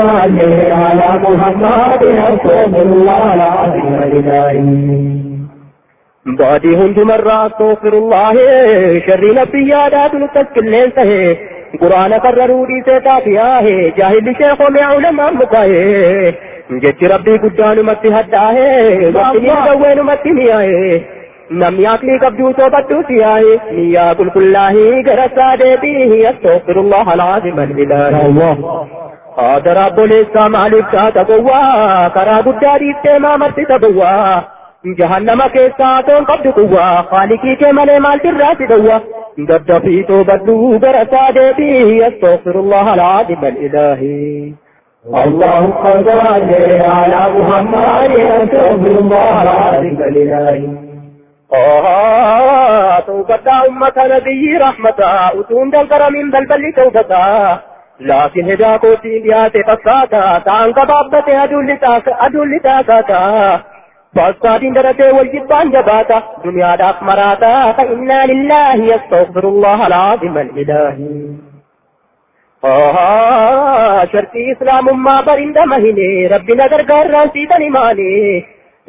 على محمد رسول الله العظيم بعدي هندمرا استغفر الله شر نفسي يادات نتسكلين سهي قرآن قرروا دي سيتا فياه جاهل شيخ ومع علماء مكاه جت ربي قدان متي هداه وقتني دوين متي مياه نم ياكلي قبدو توبتو سياه نيا كل كله غرسا ديبيه استغفر الله العظيم الإله. الله. رب لسا مالك تقوى كرا قدا ديبتي ما مرتي تقوى. جهنم keessaa toon qabdu quwwa khaalikii kee malee maal tirraati dawwa daddafii toobadhu gara isaa deebii astaghfirullah alazim alilahi اللهم صل على محمد رسول الله العظيم الإلهي توبتا أمة نبي رحمتا أتون دلقر من بلبل توبتا. لكن هدا كوتي بيات فساتا تان قبابت أدول تاكاتا. فاسقاتين درته والجبان جباتا دنيا داك مراتا فإنا لله يستغفر الله العظيم الإلهي. آه شرطي إسلام ما برند مهني ربنا درقار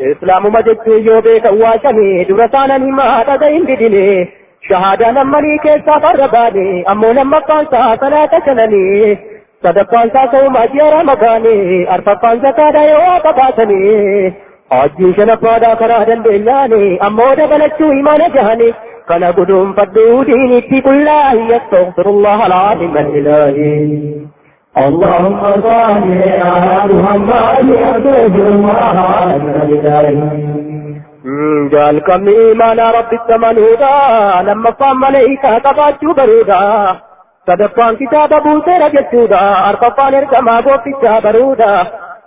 إسلام مجد يوبي كواشني درسانا ما تدين بدني شهادة نمني كيسا فرباني أمو نما قانسا صلاة شنني صدقان سا سوما جيرا مكاني أرفقان زكاة يوا بباسني hojii shanaffaadhaa karaa dandeenyaani ammoo dabalachuu imaana jahani kana guduunfadhuu diinitti qullaahi astaghfirullah alazim alilaahi اللهم صل على محمد رسول الله العظيم jaalqabni imaanaa rabbitti amanuudha lammaffaan maleeyikaa qabaachuu baruudha sadaffaan kitaaba buuseera jechuudha arfaffaan ergamaa gooftichaa baruudha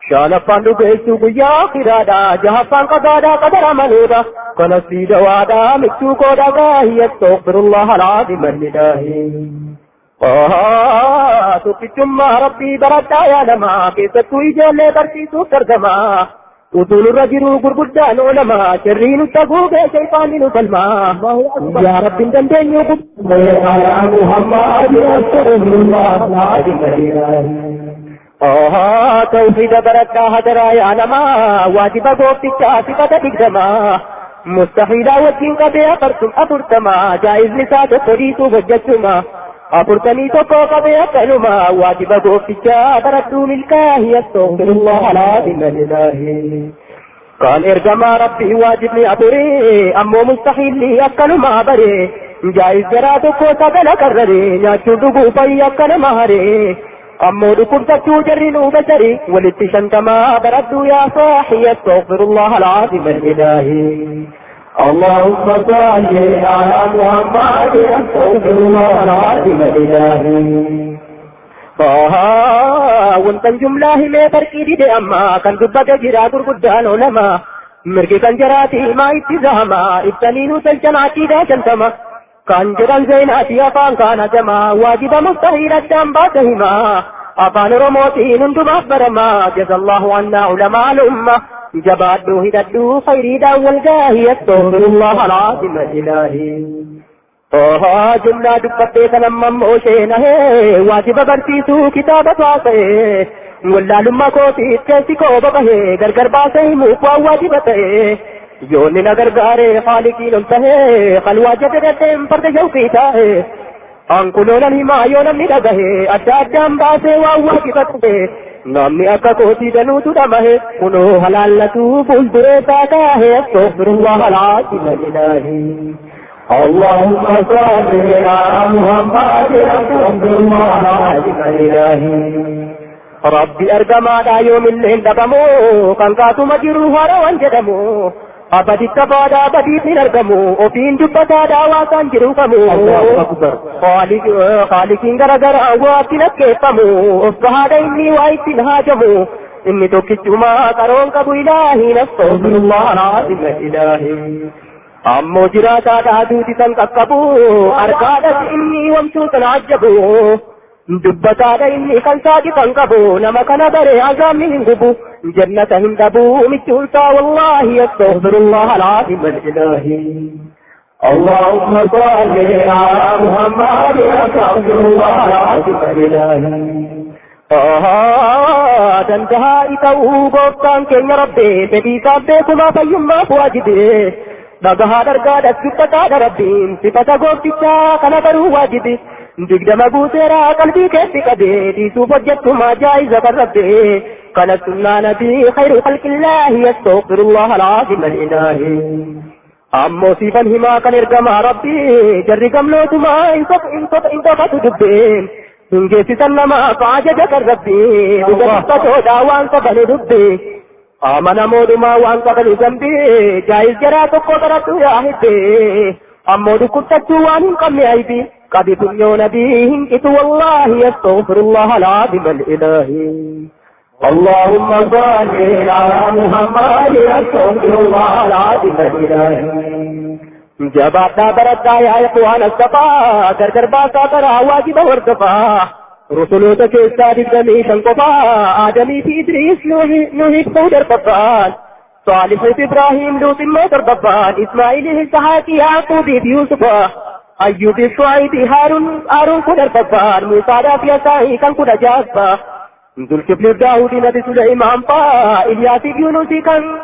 shanaffaan dhugeessuu guyyaa akiraadha jahaffaan qadaadha qadara maluudha kanas siidawaadha michuu koodha gaahi astaghfirullah alazim alilaahi tokkichummaa rabbii baradhaa yaa namaa keessattuu ijoollee barsiisuuf gargamaa utuun irra jiru gurguddaan oolama sirrii nutti haguugee shaytaanni nu falmaa yaa rabbiin dandeenyu على محمد رسول الله آها توحيد بركة هدرا يا نما واجب قوفتك صفة تقدما مستحيل وجين قبي أفرتم أفرتما جائز لسات قريت وجدتما أفرتني تقو قبي أفرتما واجب قوفتك بردو ملكاه يستغفر الله العظيم الإلهي قال ارجما ربي واجبني أبري أمو مستحيل لي أكلما بري. جائز جراتكو سبل كرري ناتشو دقو بي أكلما هري. ammoo dhukkubsachuu jarri nu bashari walitti shantamaa baradhu yaa saaxi astaghfirullah alazim alilaahi اللهم صل على محمد صلى الله عليه وسلم. ها وانت جمله مي بركي دي اما كان دبك جرا غرغدانو لما مركي كان جراتي ما اتزاما اتنينو تلجن عقيدة جنتما كان جران زينا تي افان كان جما واجب مستهيل الدم باتهما افان رموتي نندو مخبرما جزا الله عنا علماء الامة Wal gaahi, astaghfirullah alazim ilaahi. Ohaa jumlaa dubbattee kan amman moosheenahee waajiba barsiisuu kitaaba baasee wallaalummaa kootiif keessi koo babahee gargar baasee himuuf waan waajiba ta'ee yoonni na gargaaree haalikiin ol tahee qalwaa jabee dadheen farda shawqii taa'ee ankuloonan himaa yoo namni dhagahee adda addaan baasee waan waajiba ta'ee namni akka kootii danuutu dhamahe kunoo halaallatu fuulduree isaa kaahee astaghfirullah alazim ilaahii. اللهم صل على محمد رسول الله العظيم الإلهي rabbi argamaadha yoomillee hin dhabamu kan kaatuma jiru hara waan jedhamu abaditta baadha abadiit hin argamu ofiin dubbataadha waasaan jiru kamu haalikiin garagaraa waatti nakkeeffamu of bahaadha inni waa ittiin haajamu inni tokkichumaa qaroon qabu ilaahiin astaghfirullah alazim ilaahi ammoo jiraataadha duuti san qaqqabu argaadhas inni wamtuu sana ajjabu dubbataadha inni kan saaqi kan qabu nama kana bare azaabni hin gubu jannata hin dhabu michuunsaa wallaahi astaghfirullah alazim alilaahi اللهم صل على محمد رسول الله العظيم الإلهي dandahaa ita'uu gooftaan keenya rabbee fedhii isaaf beekumaa fayyummaaf waajibee dhagahaa dargaadhas dubbataadha rabbiin sifata gooftichaa kana baruu waajibi digdama guuteeraa qalbii keetti qabee dhiisuuf hojjettumaa jaa'iza kan rabbee قال ثم نبي خير خلق الله يستغفر الله العظيم الإله. أم موسيفا هما كان يرقم ربي جري قم تما انصف انصف انصف تدبين من جيس سنما فعجة جكر ربي وقفت تودا وانت بل دبي. مود ما وانت بل جائز جرى تقوطر تويا حبي. أم مود كنت تجوان قم يعيبي قد دنيا نبيهم إتو والله يستغفر الله العظيم الإلهي اللهم صل على محمد استغفر الله العظيم الالهي jabaadhaa baradhaa yaa ikhwaan astafaa gargar baasaa karaa waajiba hordofaa rusuloota keessaa digdamii shan qofaa aadamii fi idriis nuhif ta'uu darbabbaan saalixiif ibraahim luut immoo torbabbaan ismaa'iliif ishaaqi yaaquubii fi yuusufa ayyuubii shu'aybii haaruun haaruun kun darbabbaan muusaadhaa fi yasaa'ii kan jaabbaa ذوالكفل داود نبي سليمان فا إلياس يونسي كان.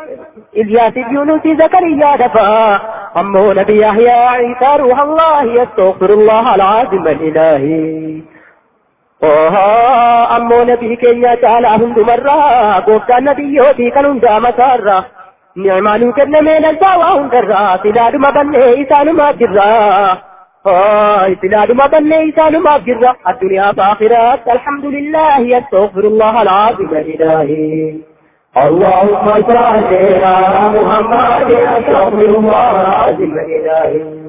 إلياس يونسي زكريا دفا أمه نبي يحيى عيسى روح الله يستغفر الله العظيم الإلهي أوها أمه نبي كينيا تعالى هند مرة. قوفتا نبي يوتي كان مسارة نعمانو كرنا من الدعوة هندرا سلاد ما بني إسان ما أبجر الدنيا فآخرات الحمد لله أستغفر الله العظيم الإلهي اللهم صل على محمد استغفر الله العظيم الالهي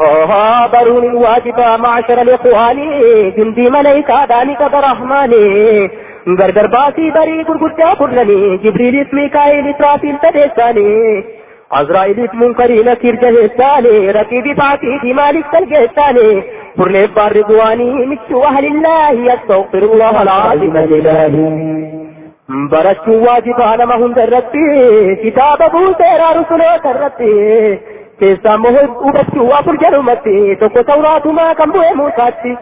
أوها برون واجبا معشر الإخوان. جندي ملائكة دانك برحماني غرغر باسي بري غرغدا كرنني جبريل ميكائيل إسرافيل تدساني. عزرائيل منكري نكير جهستاني رقيبي فاتي في مالك تلقستاني فرنيف بار رضواني مكتو أهل الله يستغفر الله العظيم الإلهي برچو واجبا نما هند ربي كتاب أبو تيرا رسولو تربي كيسا موهب وبچو وابر جرمتي توكو توراتما كم بوئے موساتي.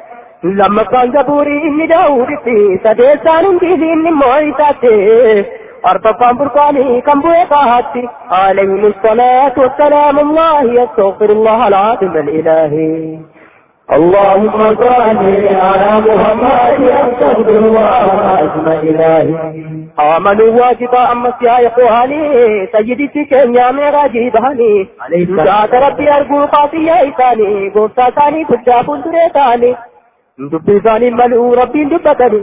لما كان زبوري إني داودتي سديسان انتي إني موعيساتي أربعان برقاني كم بوئے قاهاتي عليهم الصلاة والسلام الله يستغفر الله العظيم الإلهي اللهم صل على محمد استغفر الله العظيم الالهي آمنوا واجبا أمس يا إخواني سيدي سكين يا ميراجي بهاني ذات ربي أرجو قاتي يا إساني قوسا ثاني كجا فندري ثاني دبي ثاني ملو ربي دبتني.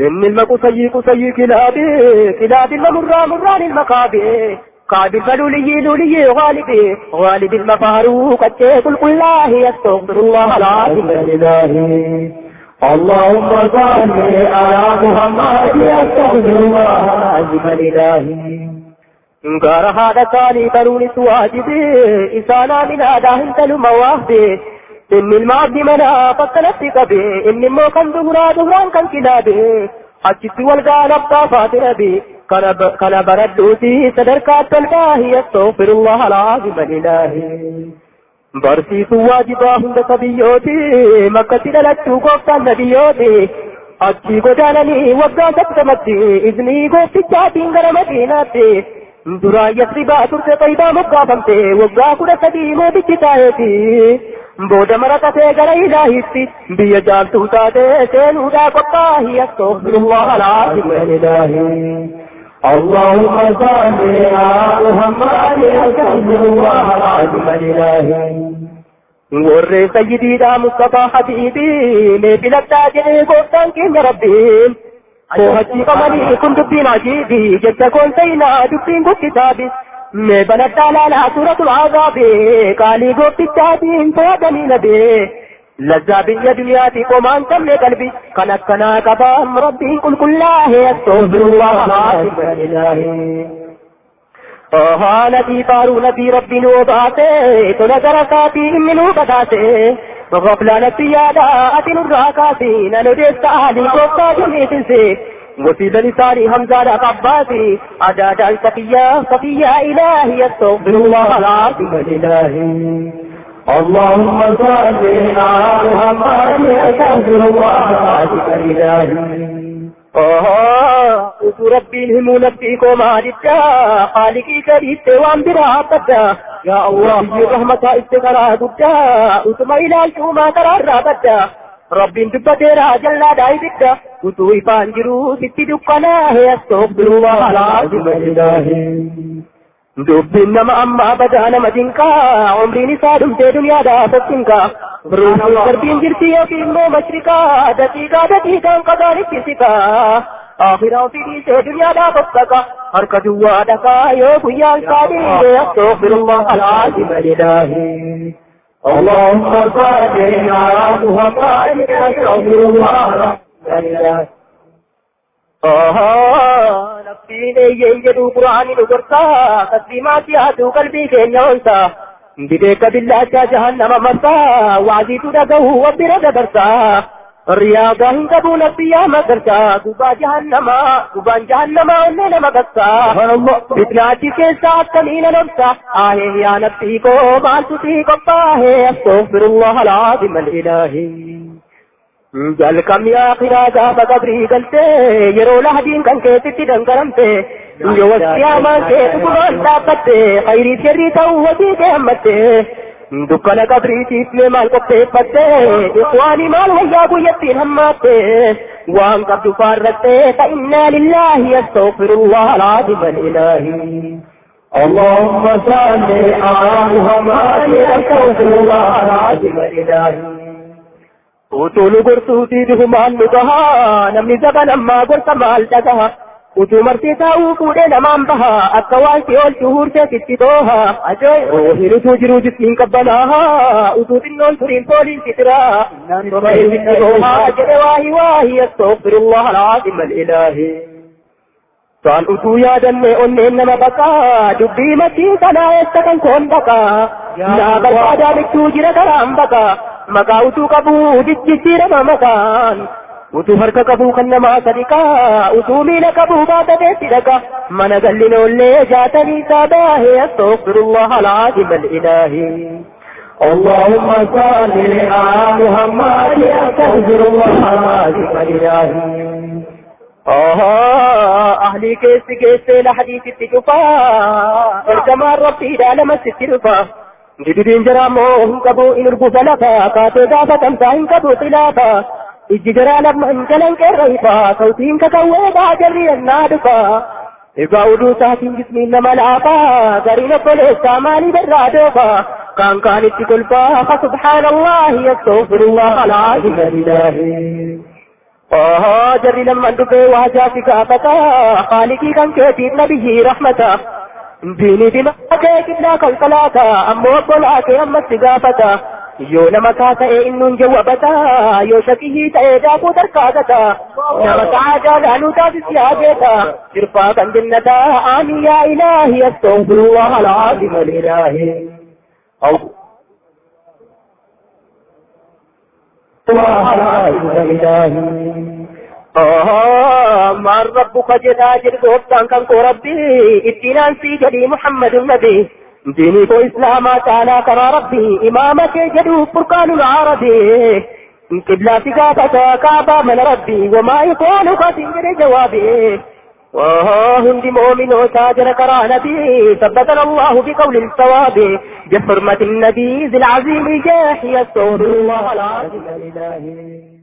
إن المكو سيق سيء كلابي كلاب المرى مران المقابي قابل فلولي لولي غالبي. غالب المفاروق التيك الله يستغفر الله العظيم الالهي اللهم صل على محمد استغفر الله العظيم الالهي غار هذا ثاني برون سواجبي إسانا من إن المعبد منا فكلت قبي إن موكن دهرا دهران كان كلابي أجت والقال أبقى فاتنبي كان بردوتي صدركات تلقاه يستغفر الله العظيم الإلهي waajibaa hunda sabiyyooti makkatti dhalachuu gooftaan nabiyyooti achii godaananii waggaa sabtamatti iznii gooftichaatiin gara madiinaatti duraan yasribaa turte qaybaa moggaafamte waggaa kudha sadii mootichi taa'eeti booda maratee gara ilaahitti biyya jaaltuu taate seenuudhaa qophaahi astaghfirullah alazim الالهي اللهم صل على محمد استغفر الله العظيم الالهي warri sayyidiidha Mustafaa Habiibii mee filadhaa jedhee gooftaan keenya rabbiin koohachiifamanii kun dubbiin ajiibii jecha koon seenaa dubbiin kun kitaabi mee banadhaa laalaa suuratul azaabii qaalii gooftichaatiin fayyadanii nabee لذا بيا دنياتي قومان تمني قلبي كان أكنا قبام ربي. قل كلاه استغفر الله. العظيم الإلهي آها نبي بارو نبي ربي نوباته تنظر كاتي منو بداته غفلانة يادا أتن الراكاسي نلدست أهلي قفتا مصيب لساري همزة العباسي عداد صفية صفية إلهي استغفر الله العظيم. الإلهي اللهم صل على محمد استغفر الله العظيم. الإلهي آه اوه ربي الهمولك في كوما جدا خالقي كريب توام برا بدا يا الله رحمة استقرار بدا اوه ما إلى شوما قرار بدا rabbiin dubbateeraa jallaadhaa ibidda utuu ifaan jiruu sitti dukkanaa heestoofirullah alaazima ilaahi dubbiin nama ammaa badaa nama dinqaa umriin isaa dhumtee duniyaadhaa fokkinkaa ruuxuu darbiin jirti yookiin immoo mashriqaa daqiiqaa daqiiqaan qadaanitti siqaa akhiraa ofii dhiisee duniyaadhaa fokkaqa harka duwwaa dhakaa yoo guyyaan isaa dhiibee astaghfirullah alaazima ilaahi اللهم صل على الله jedhu quraanii nu gorsaa tasliimaatti haatu qalbii keenya onsaa bideeka billaachaa jahannama marsaa waaziitu dhagahu wabbira dabarsaa riyaagaa hin qabu nafti yaa magarsaa gubaa jahannamaa gubaan jahannamaa onnee nama gassaa fitnaachi keessaa akkamiina nobsa ahee yaa naftii koo maaltu sii qophaahee astaghfirullah alaazim alilaahi jalqabni akhiraa gaafa qabrii galtee yeroo lahadiin kan keessatti dangaramte yoo wasiyaamaan kee dhugumaan dhaabbatte khayrii sirrii ta'uu hojii kee hammatte dukkana qabriitiif mee maal qopheeffatte ikhwaanii maal wayyaa guyyattiin hammaatte waan qabdu faarratte fa innaa lillaahi astaghfirullah alaazim alilaahi اللهم صل على محمد استغفر الله العظيم الإلهي utuu nu gorsuutii bihumaan nu gahaa namni zaban ammaa gorsa maal dhagaha utuu martii taa'uu fuudhee namaan baha akka waan si oolchu huurtee sitti tooha oohin utuu jiruu jismiin qabbanaaha utuu xinnoon turiin fooliin sitti tooha jedhe waahi waahi astaghfirullah alaazim alilaahi Saan utuu yaadanne onneen nama baqaa dubbii maddii kanaa eessa kan koon baqaa naa barbaadaa bichuu jira karaan baqaa maqaa utuu qabuu jijjiirama maqaan utuu harka qabuu kan namaa sadiqaa utuu miila qabuu baatateetti dhaqa mana gallinoollee jaatanii isaa baahee astaghfirullah alaazim alilaahi اللهم صل على محمد استغفر الله العظيم الإلهي أهلي كيس كيس لحديث التجفا ارجما ربي لا لما سترفا جددين جرامو هم كبو إن ربو سلفا كاتو دافا تمسا إن كبو خلافا إجي جرا لما إنجلن كريفا صوتين ككوه با جري النادفا إذا أولو ساتين جسمين لما لعفا قرين فلس ساماني برادوفا كان كان اتقلفا فسبحان الله يستغفر الله العظيم الإلهي آه جري لما دبي وهجا في كافتا. خالقي كان كيتي نبيه رحمتا. ديني دي مكة كبلا كالقلاتا أمو أبولا كي أما استغافتا yoo nama kaa ta'e innuun jawwabataa yoo shakihii ta'e daakuu tarkaatataa nama ta'aa jaalaaluu taasis yaadeetaa sirfaa kan jannataa aamiin yaa ilaahi astaghfirullah alazim alilaahi maan rabbuka jedhaa jedhu gooftaan kan koo rabbii ittiin aansii jedhii muhammadun nabi diinii koo islaamaa caalaa karaa rabbii imaama kee jedhu furqaanul arabii qiblaa fi gaafata kaabaa mana rabbii wamaa ikoonu kasin jedhe jawaabii هند مؤمن وتاجر كرى نبي ثبتنا الله بقول الثواب بحرمة النبي ذي العظيم جاحي الصور الله العظيم